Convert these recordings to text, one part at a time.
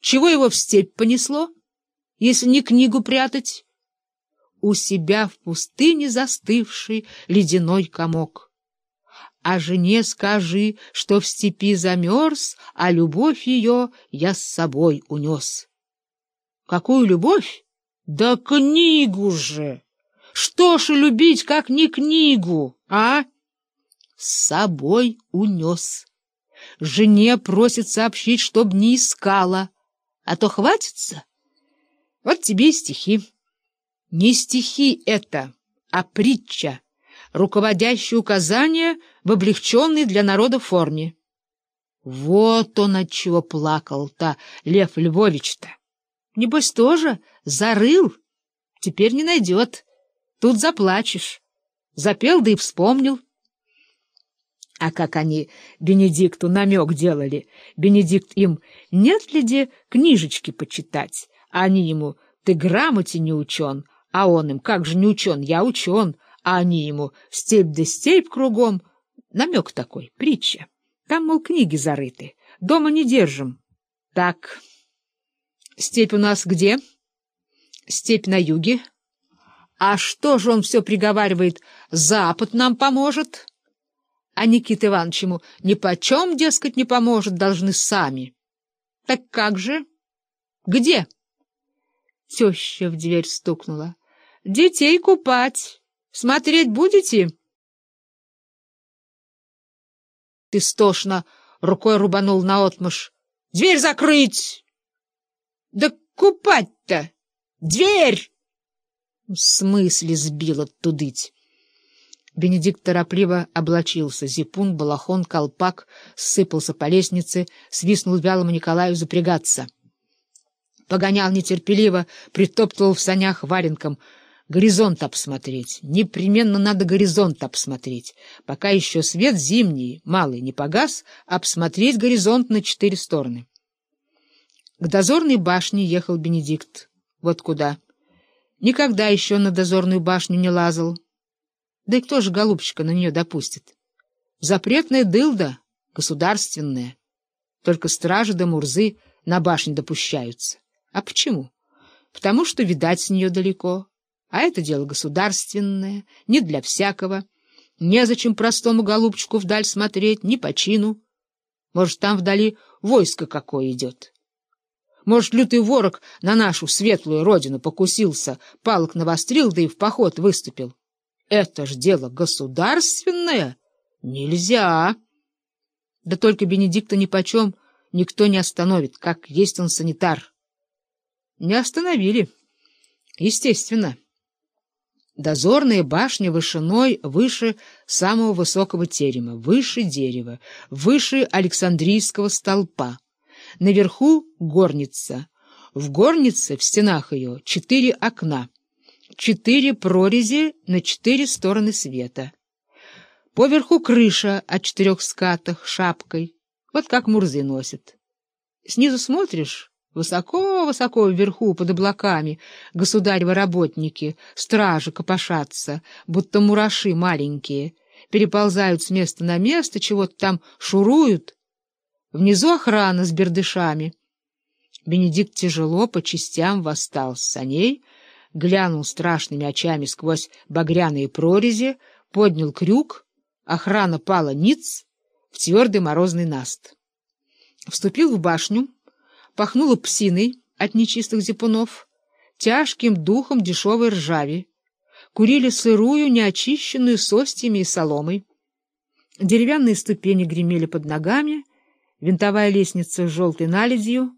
Чего его в степь понесло, если не книгу прятать? У себя в пустыне застывший ледяной комок. А жене скажи, что в степи замерз, а любовь ее я с собой унес. Какую любовь? Да книгу же! Что ж любить, как не книгу, а? С собой унес. Жене просит сообщить, чтоб не искала, а то хватится. Вот тебе и стихи. Не стихи это, а притча, руководящее указание в облегченной для народа форме. Вот он от чего плакал-то, Лев Львович-то. Небось, тоже зарыл, теперь не найдет. Тут заплачешь. Запел, да и вспомнил. А как они Бенедикту намек делали? Бенедикт им, нет ли где книжечки почитать? А они ему, ты грамоте не учен. А он им, как же не учен, я учен. А они ему, степь да степь кругом. Намек такой, притча. Там, мол, книги зарыты. Дома не держим. Так, степь у нас где? Степь на юге. А что же он все приговаривает? Запад нам поможет? А Никита Иванович ему нипочем, дескать, не поможет, должны сами. Так как же? Где? Теща в дверь стукнула. Детей купать. Смотреть будете? Ты стошно рукой рубанул наотмашь. Дверь закрыть! Да купать-то! Дверь! В смысле сбила тудыть? Бенедикт торопливо облачился. Зипун, балахон, колпак сыпался по лестнице, свистнул вялому Николаю запрягаться. Погонял нетерпеливо, притоптывал в санях валенком. Горизонт обсмотреть. Непременно надо горизонт обсмотреть. Пока еще свет зимний, малый, не погас, обсмотреть горизонт на четыре стороны. К дозорной башне ехал Бенедикт. Вот куда. Никогда еще на дозорную башню не лазал. Да и кто же, голубчика, на нее допустит? Запретная дылда, государственная. Только стражи да мурзы на башне допущаются. А почему? Потому что, видать, с нее далеко. А это дело государственное, не для всякого. Незачем простому голубчику вдаль смотреть, ни по чину. Может, там вдали войско какое идет. Может, лютый ворог на нашу светлую родину покусился, палок навострил, да и в поход выступил. Это ж дело государственное. Нельзя. Да только Бенедикта нипочем никто не остановит, как есть он санитар. Не остановили. Естественно. Дозорная башня вышиной выше самого высокого терема, выше дерева, выше Александрийского столпа. Наверху горница. В горнице, в стенах ее, четыре окна четыре прорези на четыре стороны света. Поверху крыша от четырех скатах шапкой, вот как мурзы носят. Снизу смотришь, высоко-высоко вверху, под облаками, государевы работники, стражи копошатся, будто мураши маленькие, переползают с места на место, чего-то там шуруют. Внизу охрана с бердышами. Бенедикт тяжело по частям восстал с саней, глянул страшными очами сквозь багряные прорези, поднял крюк, охрана пала ниц в твердый морозный наст. Вступил в башню, пахнуло псиной от нечистых зипунов, тяжким духом дешевой ржави, курили сырую, неочищенную состями и соломой. Деревянные ступени гремели под ногами, винтовая лестница с желтой наледью,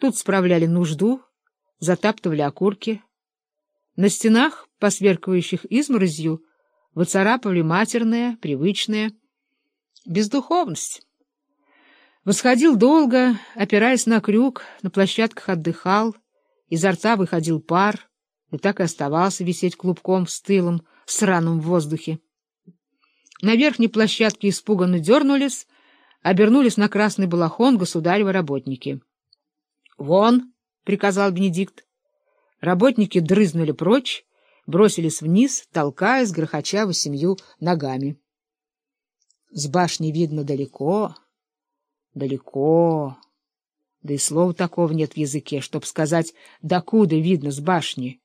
тут справляли нужду, затаптывали окурки. На стенах, посверкивающих изморозью, выцарапывали матерное, привычное. Бездуховность. Восходил долго, опираясь на крюк, на площадках отдыхал, изо рта выходил пар, и так и оставался висеть клубком в стылом, сраном воздухе. На верхней площадке испуганно дернулись, обернулись на красный балахон государева работники. — Вон! — приказал Бенедикт. Работники дрызнули прочь, бросились вниз, толкаясь, грохоча восемью ногами. С башни видно далеко, далеко. Да и слова такого нет в языке, чтоб сказать, докуда видно с башни.